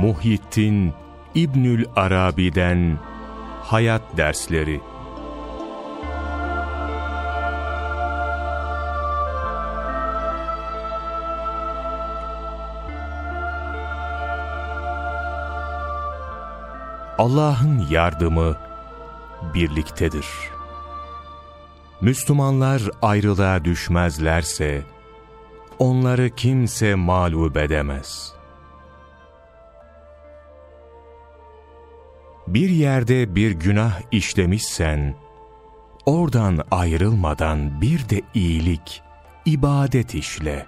Muhyiddin İbnül Arabi'den Hayat Dersleri Allah'ın yardımı birliktedir. Müslümanlar ayrılığa düşmezlerse, onları kimse mağlup edemez. Bir yerde bir günah işlemişsen, oradan ayrılmadan bir de iyilik, ibadet işle.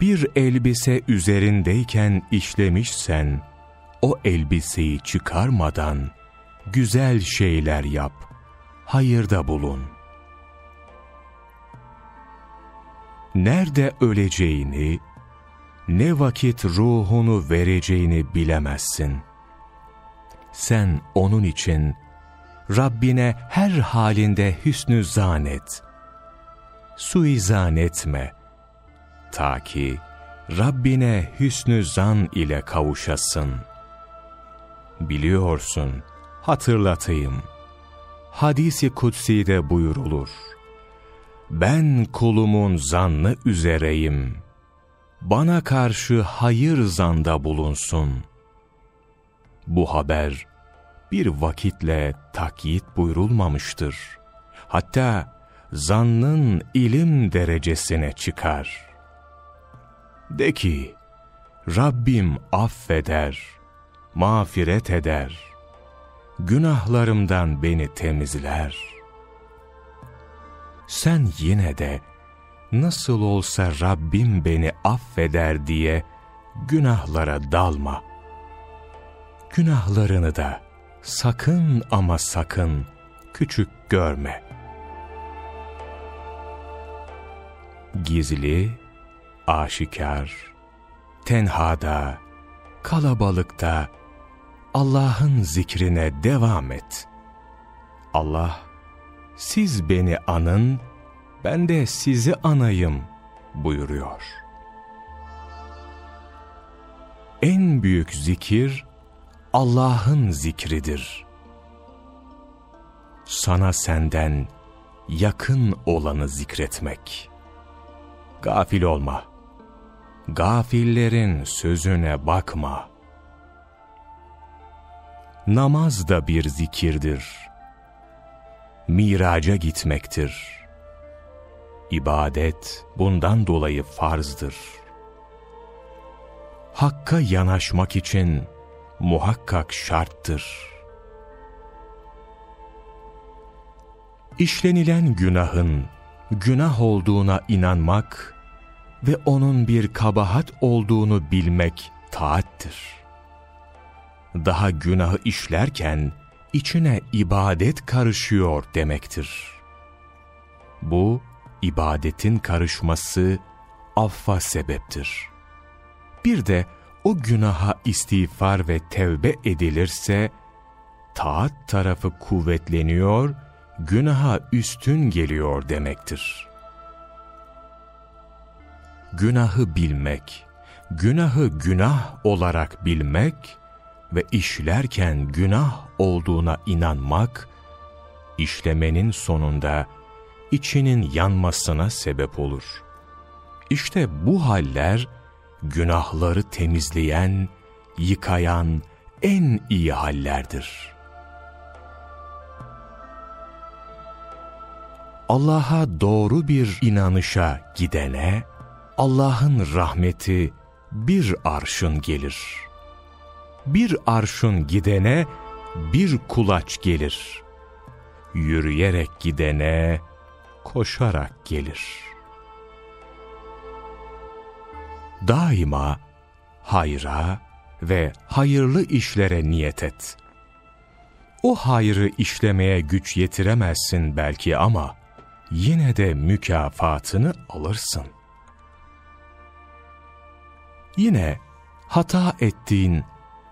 Bir elbise üzerindeyken işlemişsen, o elbiseyi çıkarmadan güzel şeyler yap, hayırda bulun. Nerede öleceğini, ne vakit ruhunu vereceğini bilemezsin. Sen onun için Rabbine her halinde hüsnü zan et. Suizan etme. Ta ki Rabbine hüsnü zan ile kavuşasın.'' biliyorsun, hatırlatayım. Hadisi kutsi'de buyurulur. Ben kulumun zannı üzereyim. Bana karşı hayır zanda bulunsun. Bu haber bir vakitle takyit buyurulmamıştır. Hatta zannın ilim derecesine çıkar. De ki, Rabbim affeder.'' mağfiret eder, günahlarımdan beni temizler. Sen yine de nasıl olsa Rabbim beni affeder diye günahlara dalma. Günahlarını da sakın ama sakın küçük görme. Gizli, aşikar, tenhada, kalabalıkta, Allah'ın zikrine devam et. Allah, siz beni anın, ben de sizi anayım buyuruyor. En büyük zikir, Allah'ın zikridir. Sana senden yakın olanı zikretmek. Gafil olma. Gafillerin sözüne bakma.'' namaz da bir zikirdir. Miraca gitmektir. İbadet bundan dolayı farzdır. Hakka yanaşmak için muhakkak şarttır. İşlenilen günahın günah olduğuna inanmak ve onun bir kabahat olduğunu bilmek taattir daha günahı işlerken içine ibadet karışıyor demektir. Bu, ibadetin karışması affa sebeptir. Bir de o günaha istiğfar ve tevbe edilirse, taat tarafı kuvvetleniyor, günaha üstün geliyor demektir. Günahı bilmek, günahı günah olarak bilmek, ve işlerken günah olduğuna inanmak, işlemenin sonunda içinin yanmasına sebep olur. İşte bu haller, günahları temizleyen, yıkayan en iyi hallerdir. Allah'a doğru bir inanışa gidene, Allah'ın rahmeti bir arşın gelir.'' bir arşın gidene bir kulaç gelir. Yürüyerek gidene koşarak gelir. Daima hayra ve hayırlı işlere niyet et. O hayrı işlemeye güç yetiremezsin belki ama yine de mükafatını alırsın. Yine hata ettiğin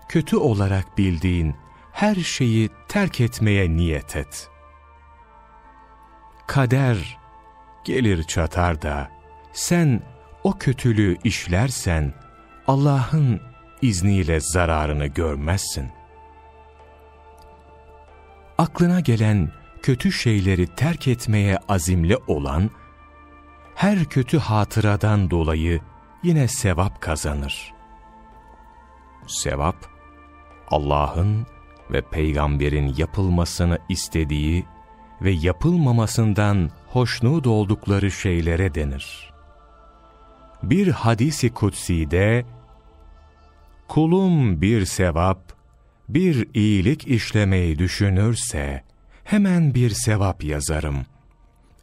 kötü olarak bildiğin her şeyi terk etmeye niyet et. Kader gelir çatar da sen o kötülüğü işlersen Allah'ın izniyle zararını görmezsin. Aklına gelen kötü şeyleri terk etmeye azimli olan, her kötü hatıradan dolayı yine sevap kazanır. Sevap, Allah'ın ve peygamberin yapılmasını istediği ve yapılmamasından hoşnut oldukları şeylere denir. Bir hadisi kutsi'de, kulum bir sevap, bir iyilik işlemeyi düşünürse, hemen bir sevap yazarım.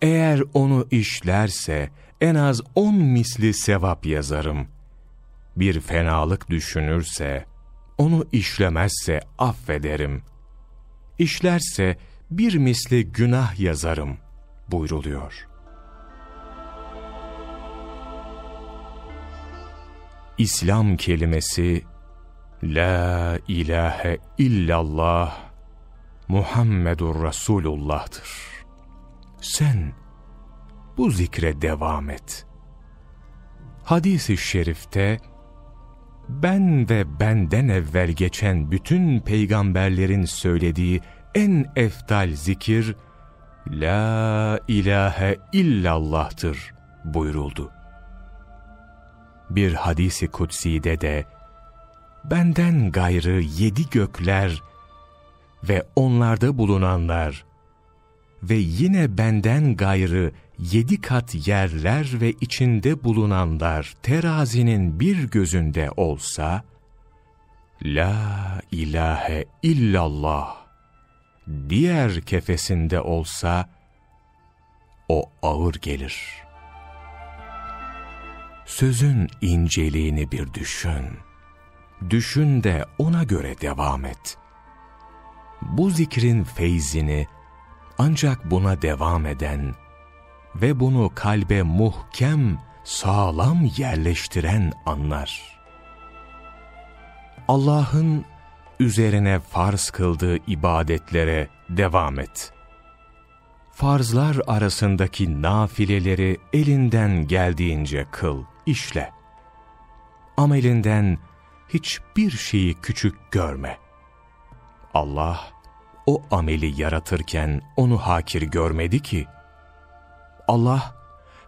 Eğer onu işlerse, en az on misli sevap yazarım. Bir fenalık düşünürse, onu işlemezse affederim. İşlerse bir misli günah yazarım buyruluyor. İslam kelimesi La ilahe illallah Muhammedur Resulullah'tır. Sen bu zikre devam et. Hadis-i şerifte ben ve benden evvel geçen bütün peygamberlerin söylediği en eftal zikir La ilahe illallah'tır buyuruldu. Bir hadisi kutsi'de de benden gayrı yedi gökler ve onlarda bulunanlar ve yine benden gayrı yedi kat yerler ve içinde bulunanlar terazinin bir gözünde olsa, La ilahe illallah diğer kefesinde olsa, o ağır gelir. Sözün inceliğini bir düşün. Düşün de ona göre devam et. Bu zikrin feyzini ancak buna devam eden ve bunu kalbe muhkem, sağlam yerleştiren anlar. Allah'ın üzerine farz kıldığı ibadetlere devam et. Farzlar arasındaki nafileleri elinden geldiğince kıl, işle. Amelinden hiçbir şeyi küçük görme. Allah, o ameli yaratırken onu hakir görmedi ki. Allah,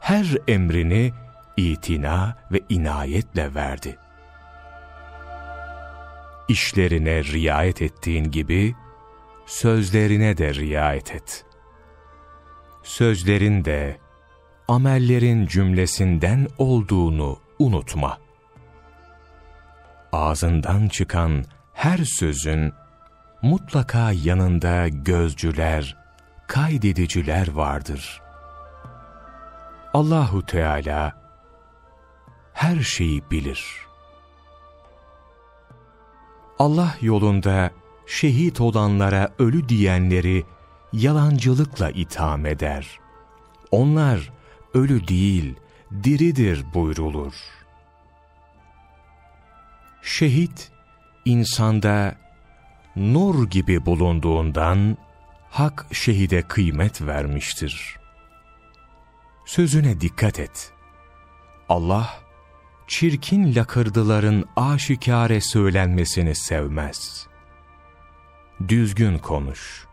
her emrini itina ve inayetle verdi. İşlerine riayet ettiğin gibi, sözlerine de riayet et. Sözlerin de, amellerin cümlesinden olduğunu unutma. Ağzından çıkan her sözün, mutlaka yanında gözcüler, kaydediciler vardır. Allahu Teala her şeyi bilir. Allah yolunda şehit olanlara ölü diyenleri yalancılıkla itham eder. Onlar ölü değil, diridir buyrulur. Şehit, insanda nur gibi bulunduğundan hak şehide kıymet vermiştir. Sözüne dikkat et. Allah, çirkin lakırdıların aşikare söylenmesini sevmez. Düzgün konuş.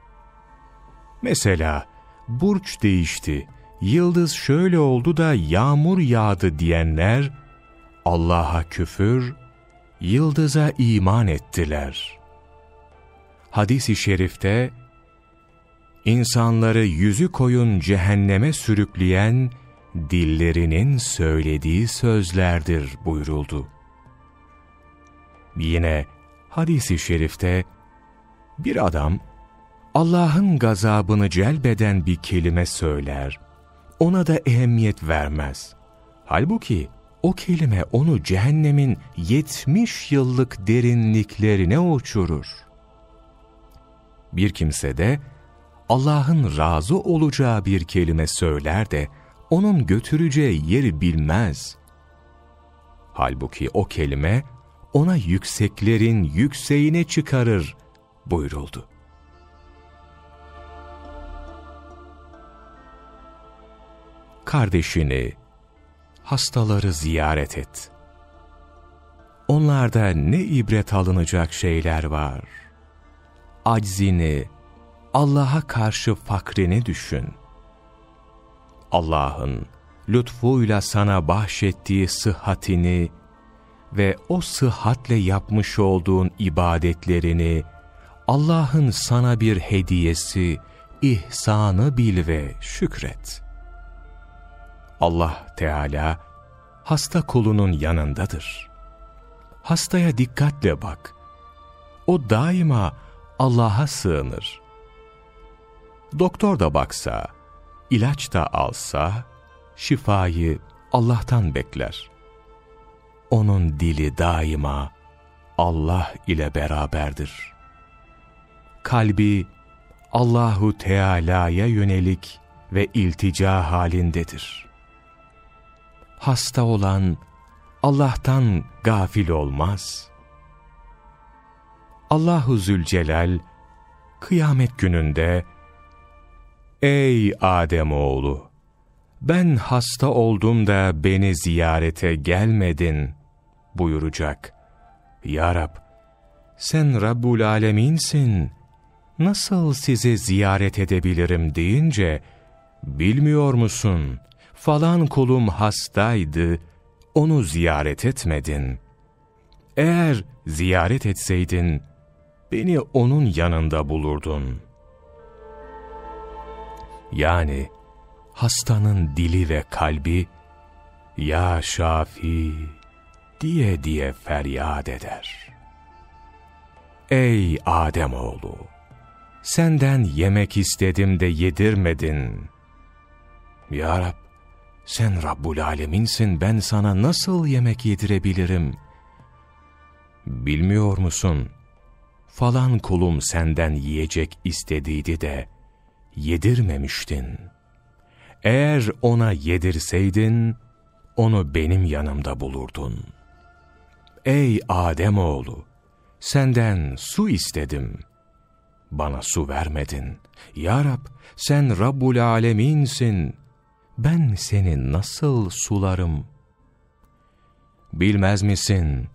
Mesela, burç değişti, yıldız şöyle oldu da yağmur yağdı diyenler, Allah'a küfür, yıldıza iman ettiler.'' hadis-i şerifte, insanları yüzü koyun cehenneme sürükleyen dillerinin söylediği sözlerdir buyuruldu. Yine hadis-i şerifte, bir adam Allah'ın gazabını celbeden bir kelime söyler, ona da ehemmiyet vermez. Halbuki o kelime onu cehennemin yetmiş yıllık derinliklerine uçurur bir kimse de Allah'ın razı olacağı bir kelime söyler de onun götüreceği yeri bilmez. Halbuki o kelime ona yükseklerin yükseğine çıkarır buyuruldu. Kardeşini, hastaları ziyaret et. onlarda ne ibret alınacak şeyler var. Aczini, Allah'a karşı fakrini düşün. Allah'ın lütfuyla sana bahşettiği sıhhatini ve o sıhhatle yapmış olduğun ibadetlerini Allah'ın sana bir hediyesi, ihsanı bil ve şükret. Allah Teala hasta kulunun yanındadır. Hastaya dikkatle bak. O daima Allah'a sığınır. Doktor da baksa, ilaç da alsa, şifayı Allah'tan bekler. Onun dili daima Allah ile beraberdir. Kalbi Allahu Teala'ya yönelik ve iltica halindedir. Hasta olan Allah'tan gafil olmaz. Allahu Zülcelal kıyamet gününde Ey Adem oğlu, ben hasta oldum da beni ziyarete gelmedin buyuracak. Ya Rab, sen Rabbul Aleminsin, nasıl sizi ziyaret edebilirim deyince, bilmiyor musun, falan kulum hastaydı, onu ziyaret etmedin. Eğer ziyaret etseydin, beni onun yanında bulurdun. Yani, hastanın dili ve kalbi, Ya Şafi diye diye feryat eder. Ey Ademoğlu! Senden yemek istedim de yedirmedin. Ya Rab, sen Rabbul Aleminsin, ben sana nasıl yemek yedirebilirim? Bilmiyor musun? Falan kulum senden yiyecek istediydi de, yedirmemiştin. Eğer ona yedirseydin, onu benim yanımda bulurdun. Ey Ademoğlu! Senden su istedim. Bana su vermedin. Ya Rab, sen Rabbul Aleminsin. Ben seni nasıl sularım? Bilmez misin?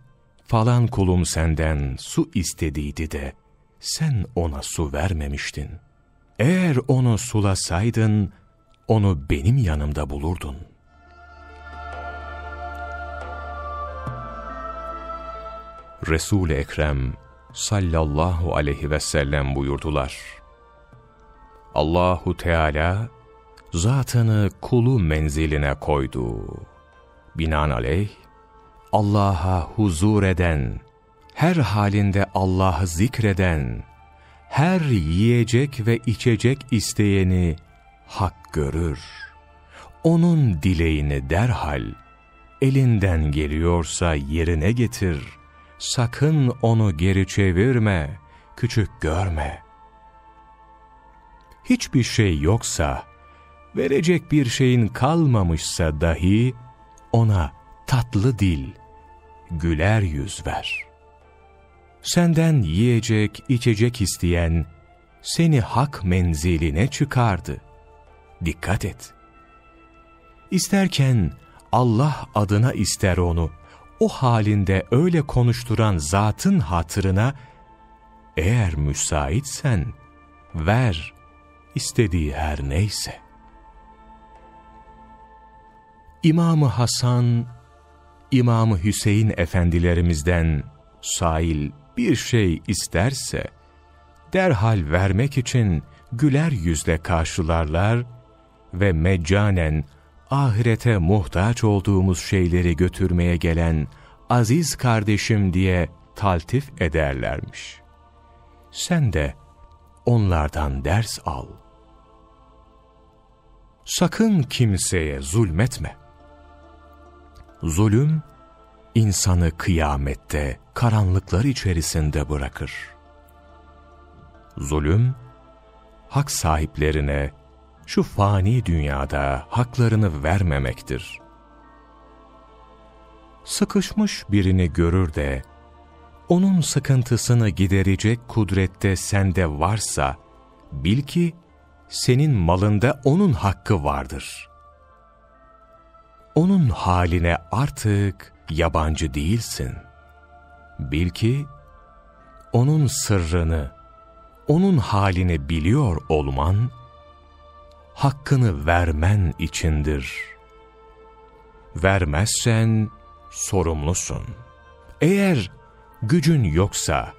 Falan kulum senden su istediydi de, sen ona su vermemiştin. Eğer onu sulasaydın, onu benim yanımda bulurdun. Resul-i Ekrem sallallahu aleyhi ve sellem buyurdular. Allahu Teala zatını kulu menziline koydu. Binaenaleyh Allah'a huzur eden, her halinde Allah'ı zikreden, her yiyecek ve içecek isteyeni hak görür. Onun dileğini derhal, elinden geliyorsa yerine getir. Sakın onu geri çevirme, küçük görme. Hiçbir şey yoksa, verecek bir şeyin kalmamışsa dahi, ona tatlı dil, güler yüz ver. Senden yiyecek, içecek isteyen, seni hak menziline çıkardı. Dikkat et. İsterken Allah adına ister onu, o halinde öyle konuşturan zatın hatırına, eğer müsaitsen, ver, istediği her neyse. İmamı Hasan, İmamı Hüseyin efendilerimizden sail bir şey isterse, derhal vermek için güler yüzle karşılarlar ve meccanen ahirete muhtaç olduğumuz şeyleri götürmeye gelen aziz kardeşim diye taltif ederlermiş. Sen de onlardan ders al. Sakın kimseye zulmetme. Zulüm, insanı kıyamette karanlıklar içerisinde bırakır. Zulüm, hak sahiplerine şu fani dünyada haklarını vermemektir. Sıkışmış birini görür de, onun sıkıntısını giderecek kudrette sende varsa, bil ki senin malında onun hakkı vardır. Onun haline artık yabancı değilsin. bil ki, onun sırrını, onun halini biliyor olman, hakkını vermen içindir. Vermezsen sorumlusun. Eğer gücün yoksa,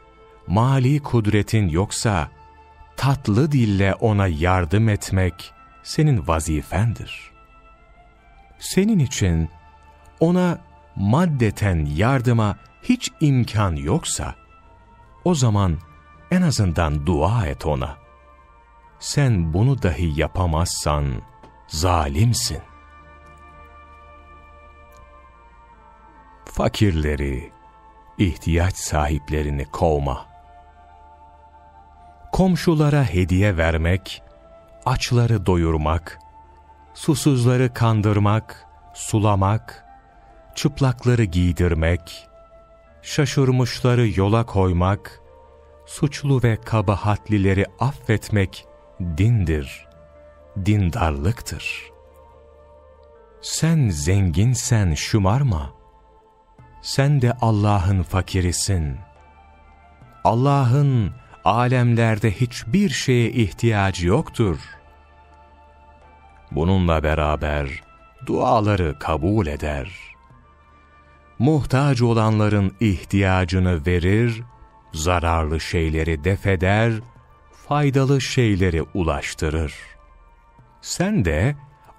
mali kudretin yoksa, tatlı dille ona yardım etmek senin vazifendir. Senin için ona maddeten yardıma hiç imkan yoksa, o zaman en azından dua et ona. Sen bunu dahi yapamazsan zalimsin. Fakirleri, ihtiyaç sahiplerini kovma. Komşulara hediye vermek, açları doyurmak, susuzları kandırmak, sulamak, çıplakları giydirmek, şaşırmışları yola koymak, suçlu ve kabahatlileri affetmek dindir, dindarlıktır. Sen zenginsen şımarma, sen de Allah'ın fakirisin. Allah'ın alemlerde hiçbir şeye ihtiyacı yoktur. Bununla beraber duaları kabul eder. Muhtaç olanların ihtiyacını verir, zararlı şeyleri defeder, faydalı şeyleri ulaştırır. Sen de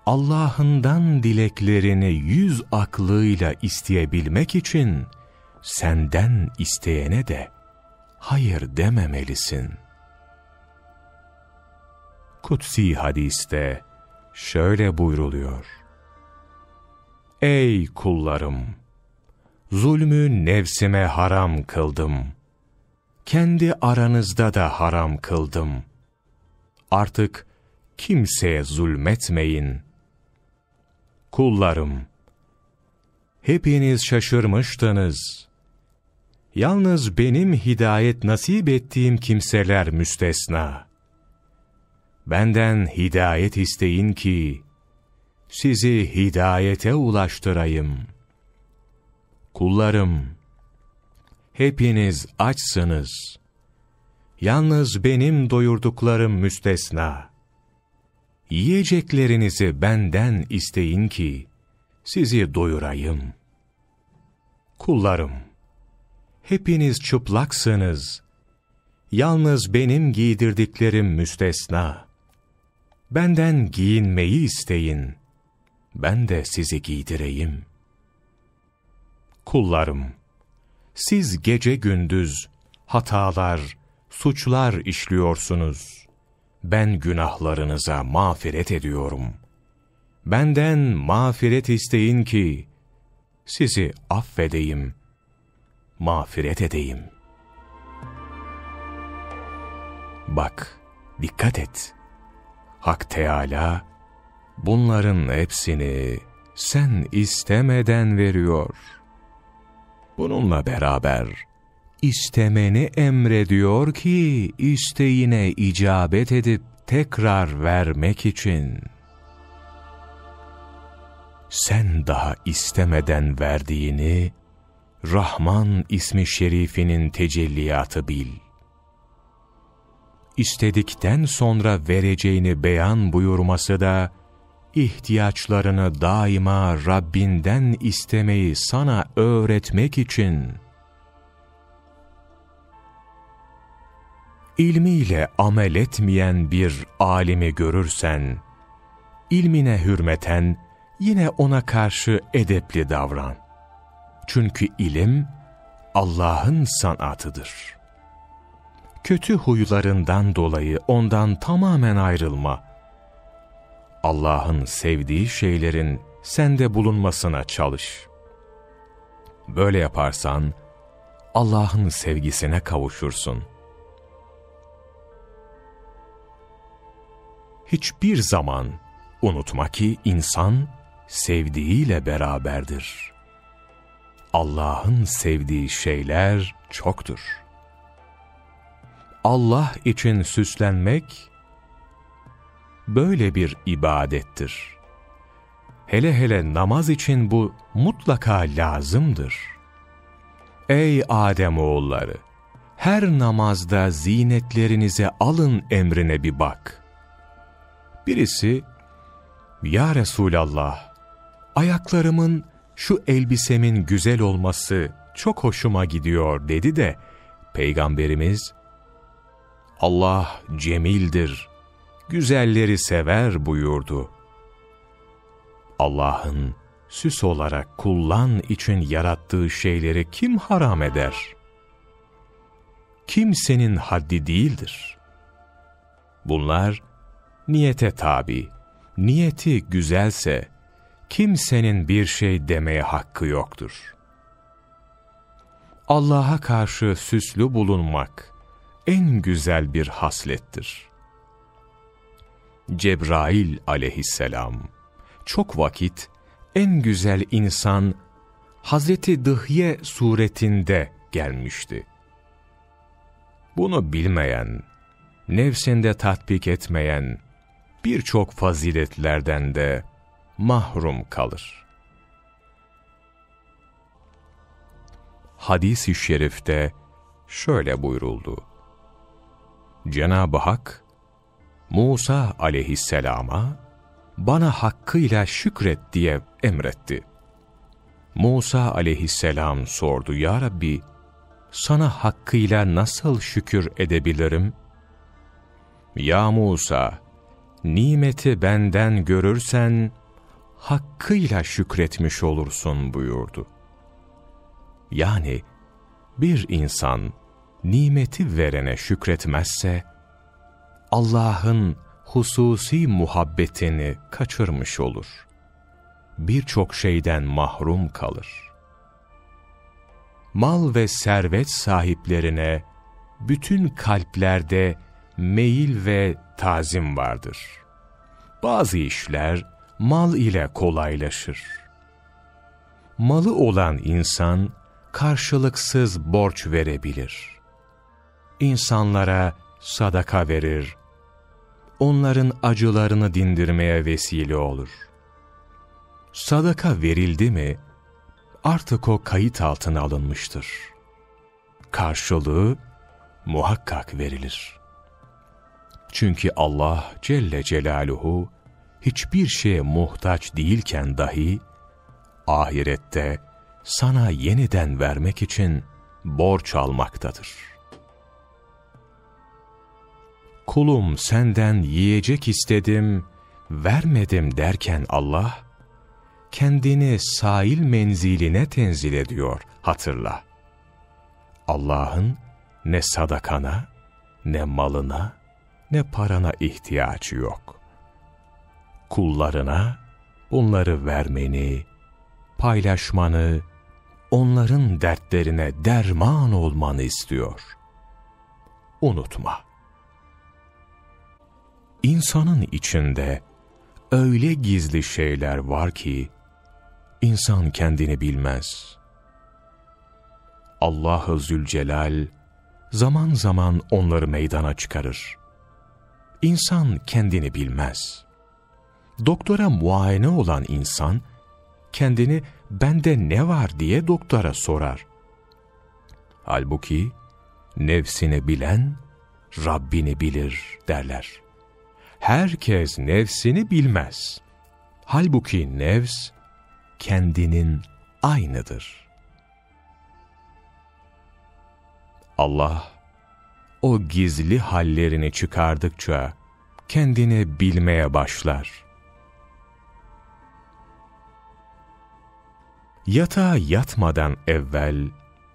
Allah'ından dileklerini yüz aklıyla isteyebilmek için senden isteyene de hayır dememelisin. Kutsi hadiste şöyle buyruluyor. Ey kullarım! Zulmü nefsime haram kıldım. Kendi aranızda da haram kıldım. Artık kimseye zulmetmeyin. Kullarım! Hepiniz şaşırmıştınız. Yalnız benim hidayet nasip ettiğim kimseler müstesna. Benden hidayet isteyin ki, sizi hidayete ulaştırayım. Kullarım, hepiniz açsınız. Yalnız benim doyurduklarım müstesna. Yiyeceklerinizi benden isteyin ki, sizi doyurayım. Kullarım, hepiniz çıplaksınız. Yalnız benim giydirdiklerim müstesna. Benden giyinmeyi isteyin. Ben de sizi giydireyim. Kullarım, siz gece gündüz hatalar, suçlar işliyorsunuz. Ben günahlarınıza mağfiret ediyorum. Benden mağfiret isteyin ki, sizi affedeyim, mağfiret edeyim. Bak, dikkat et. Hak Teâlâ, bunların hepsini sen istemeden veriyor. Bununla beraber, istemeni emrediyor ki, isteğine icabet edip tekrar vermek için. Sen daha istemeden verdiğini, Rahman ismi şerifinin tecelliyatı bil. İstedikten sonra vereceğini beyan buyurması da, ihtiyaçlarını daima Rabbinden istemeyi sana öğretmek için. İlmiyle amel etmeyen bir alimi görürsen, ilmine hürmeten yine ona karşı edepli davran. Çünkü ilim Allah'ın sanatıdır. Kötü huylarından dolayı ondan tamamen ayrılma. Allah'ın sevdiği şeylerin sende bulunmasına çalış. Böyle yaparsan Allah'ın sevgisine kavuşursun. Hiçbir zaman unutma ki insan sevdiğiyle beraberdir. Allah'ın sevdiği şeyler çoktur. Allah için süslenmek böyle bir ibadettir. Hele hele namaz için bu mutlaka lazımdır. Ey Adem oğulları! Her namazda zinetlerinize alın emrine bir bak. Birisi, Ya Resulallah, ayaklarımın şu elbisemin güzel olması çok hoşuma gidiyor dedi de, Peygamberimiz, Allah cemildir, güzelleri sever buyurdu. Allah'ın süs olarak kullan için yarattığı şeyleri kim haram eder? Kimsenin haddi değildir. Bunlar niyete tabi. Niyeti güzelse kimsenin bir şey demeye hakkı yoktur. Allah'a karşı süslü bulunmak en güzel bir haslettir. Cebrail aleyhisselam çok vakit en güzel insan Hazreti Dıhye suretinde gelmişti. Bunu bilmeyen, nefsinde tatbik etmeyen birçok faziletlerden de mahrum kalır. Hadis-i şerifte şöyle buyuruldu. Cenab-ı Hak, Musa aleyhisselama, bana hakkıyla şükret diye emretti. Musa aleyhisselam sordu, Ya Rabbi, sana hakkıyla nasıl şükür edebilirim? Ya Musa, nimeti benden görürsen, hakkıyla şükretmiş olursun buyurdu. Yani, bir insan, nimeti verene şükretmezse, Allah'ın hususi muhabbetini kaçırmış olur. Birçok şeyden mahrum kalır. Mal ve servet sahiplerine bütün kalplerde meyil ve tazim vardır. Bazı işler mal ile kolaylaşır. Malı olan insan karşılıksız borç verebilir. İnsanlara sadaka verir, onların acılarını dindirmeye vesile olur. Sadaka verildi mi, artık o kayıt altına alınmıştır. Karşılığı muhakkak verilir. Çünkü Allah Celle Celaluhu hiçbir şeye muhtaç değilken dahi ahirette sana yeniden vermek için borç almaktadır. Kulum senden yiyecek istedim, vermedim derken Allah, kendini sahil menziline tenzil ediyor, hatırla. Allah'ın ne sadakana, ne malına, ne parana ihtiyacı yok. Kullarına bunları vermeni, paylaşmanı, onların dertlerine derman olmanı istiyor. Unutma İnsanın içinde öyle gizli şeyler var ki, insan kendini bilmez. Allah-u Zülcelal, zaman zaman onları meydana çıkarır. İnsan kendini bilmez. Doktora muayene olan insan, kendini bende ne var diye doktora sorar. Halbuki, nefsini bilen, Rabbini bilir derler herkes nefsini bilmez. Halbuki nefs kendinin aynıdır. Allah o gizli hallerini çıkardıkça kendini bilmeye başlar. Yatağa yatmadan evvel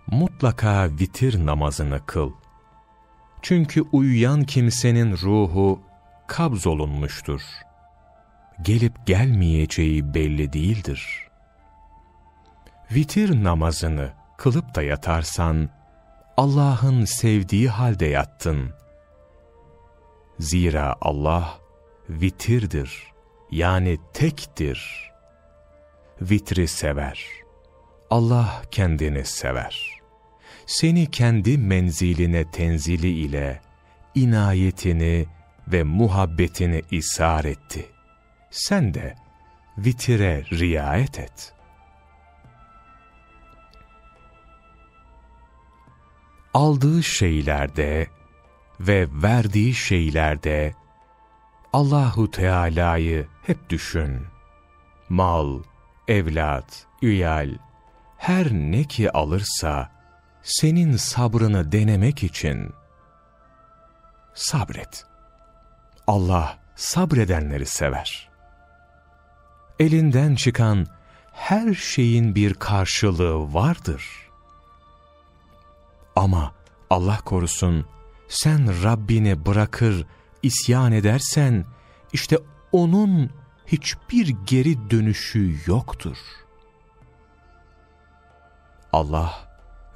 mutlaka vitir namazını kıl. Çünkü uyuyan kimsenin ruhu kabzolunmuştur. Gelip gelmeyeceği belli değildir. Vitir namazını kılıp da yatarsan, Allah'ın sevdiği halde yattın. Zira Allah vitirdir, yani tektir. Vitri sever. Allah kendini sever. Seni kendi menziline tenzili ile inayetini, ve muhabbetini ishar etti. Sen de vitire riayet et. aldığı şeylerde ve verdiği şeylerde Allahu Teala'yı hep düşün. Mal, evlat, üyal, her ne ki alırsa senin sabrını denemek için sabret. Allah sabredenleri sever. Elinden çıkan her şeyin bir karşılığı vardır. Ama Allah korusun sen Rabbini bırakır, isyan edersen işte onun hiçbir geri dönüşü yoktur. Allah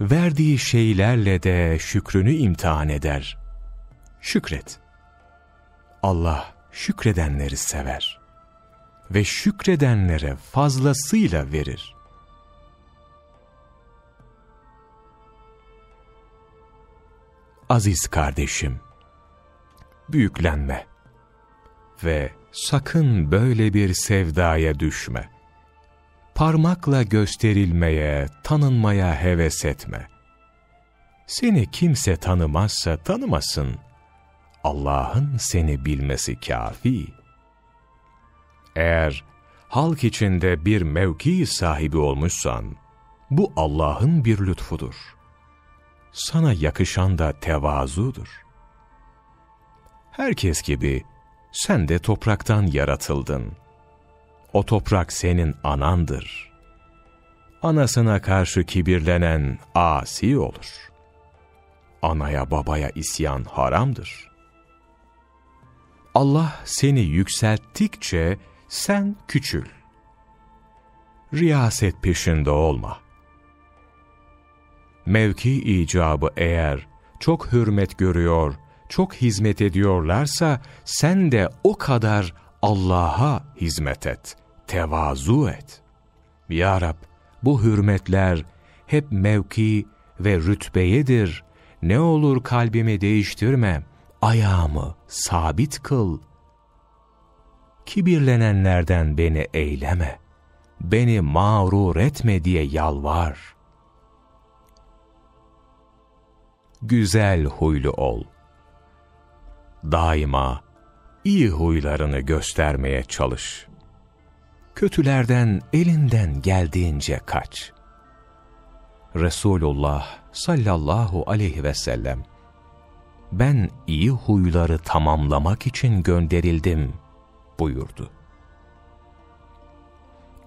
verdiği şeylerle de şükrünü imtihan eder. Şükret. Allah şükredenleri sever ve şükredenlere fazlasıyla verir. Aziz kardeşim, büyüklenme ve sakın böyle bir sevdaya düşme. Parmakla gösterilmeye, tanınmaya heves etme. Seni kimse tanımazsa tanımasın. Allah'ın seni bilmesi kafi. Eğer halk içinde bir mevki sahibi olmuşsan, bu Allah'ın bir lütfudur. Sana yakışan da tevazudur. Herkes gibi sen de topraktan yaratıldın. O toprak senin anandır. Anasına karşı kibirlenen asi olur. Anaya babaya isyan haramdır. Allah seni yükselttikçe sen küçül. Riyaset peşinde olma. Mevki icabı eğer çok hürmet görüyor, çok hizmet ediyorlarsa sen de o kadar Allah'a hizmet et, tevazu et. Ya Rab, bu hürmetler hep mevki ve rütbeyedir. Ne olur kalbimi değiştirme, ayağımı sabit kıl. Kibirlenenlerden beni eyleme, beni mağrur etme diye yalvar. Güzel huylu ol daima iyi huylarını göstermeye çalış. Kötülerden elinden geldiğince kaç. Resulullah sallallahu aleyhi ve sellem, ben iyi huyları tamamlamak için gönderildim buyurdu.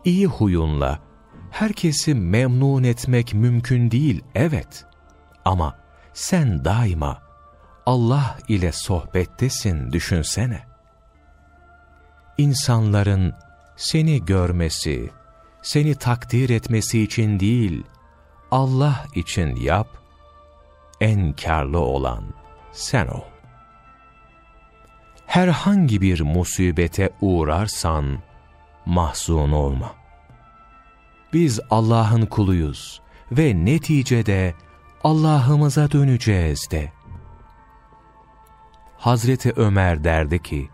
İyi huyunla herkesi memnun etmek mümkün değil, evet. Ama sen daima Allah ile sohbettesin düşünsene. İnsanların seni görmesi, seni takdir etmesi için değil, Allah için yap, en karlı olan sen ol. Herhangi bir musibete uğrarsan, mahzun olma. Biz Allah'ın kuluyuz ve neticede Allah'ımıza döneceğiz de. Hazreti Ömer derdi ki,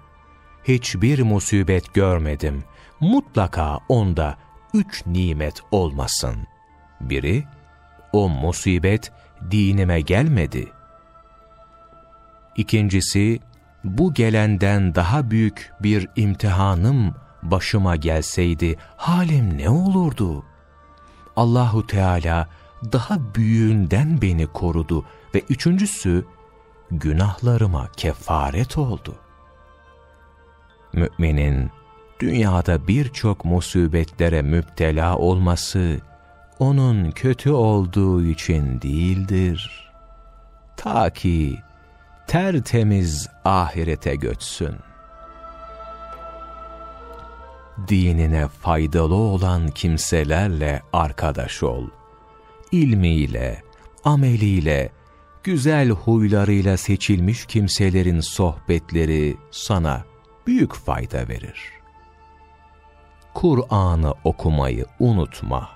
hiçbir musibet görmedim, mutlaka onda üç nimet olmasın. Biri, o musibet dinime gelmedi. İkincisi, bu gelenden daha büyük bir imtihanım başıma gelseydi halim ne olurdu? Allahu Teala daha büyüğünden beni korudu ve üçüncüsü günahlarıma kefaret oldu. Müminin dünyada birçok musibetlere müptela olması, onun kötü olduğu için değildir. Ta ki tertemiz ahirete götsün. Dinine faydalı olan kimselerle arkadaş ol. İlmiyle, ameliyle, güzel huylarıyla seçilmiş kimselerin sohbetleri sana büyük fayda verir. Kur'an'ı okumayı unutma.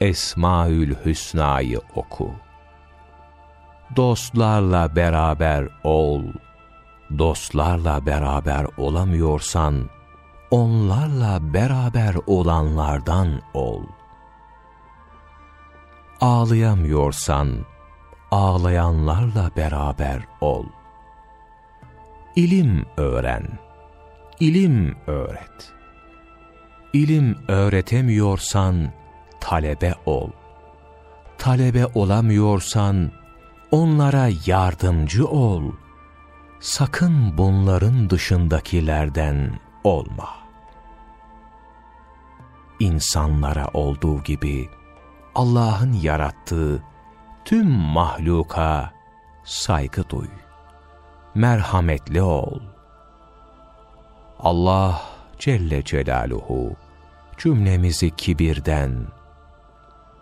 Esmaül Hüsna'yı oku. Dostlarla beraber ol. Dostlarla beraber olamıyorsan, onlarla beraber olanlardan ol. Ağlayamıyorsan, ağlayanlarla beraber ol. İlim öğren, ilim öğret. İlim öğretemiyorsan talebe ol. Talebe olamıyorsan onlara yardımcı ol. Sakın bunların dışındakilerden olma. İnsanlara olduğu gibi Allah'ın yarattığı tüm mahluka saygı duy. Merhametli ol. Allah Celle Celaluhu cümlemizi kibirden,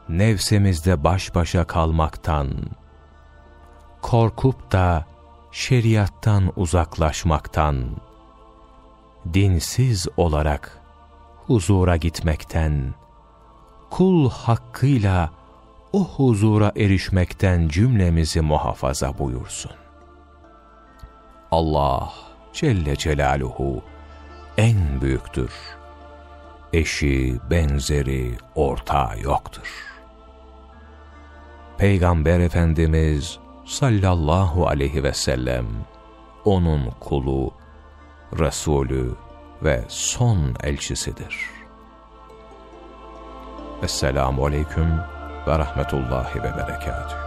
nefsimizde baş başa kalmaktan, korkup da şeriattan uzaklaşmaktan, dinsiz olarak huzura gitmekten, kul hakkıyla o huzura erişmekten cümlemizi muhafaza buyursun. Allah Celle Celaluhu en büyüktür. Eşi, benzeri, ortağı yoktur. Peygamber Efendimiz sallallahu aleyhi ve sellem onun kulu, Resulü ve son elçisidir. Esselamu aleyküm ve rahmetullahi ve berekatühü.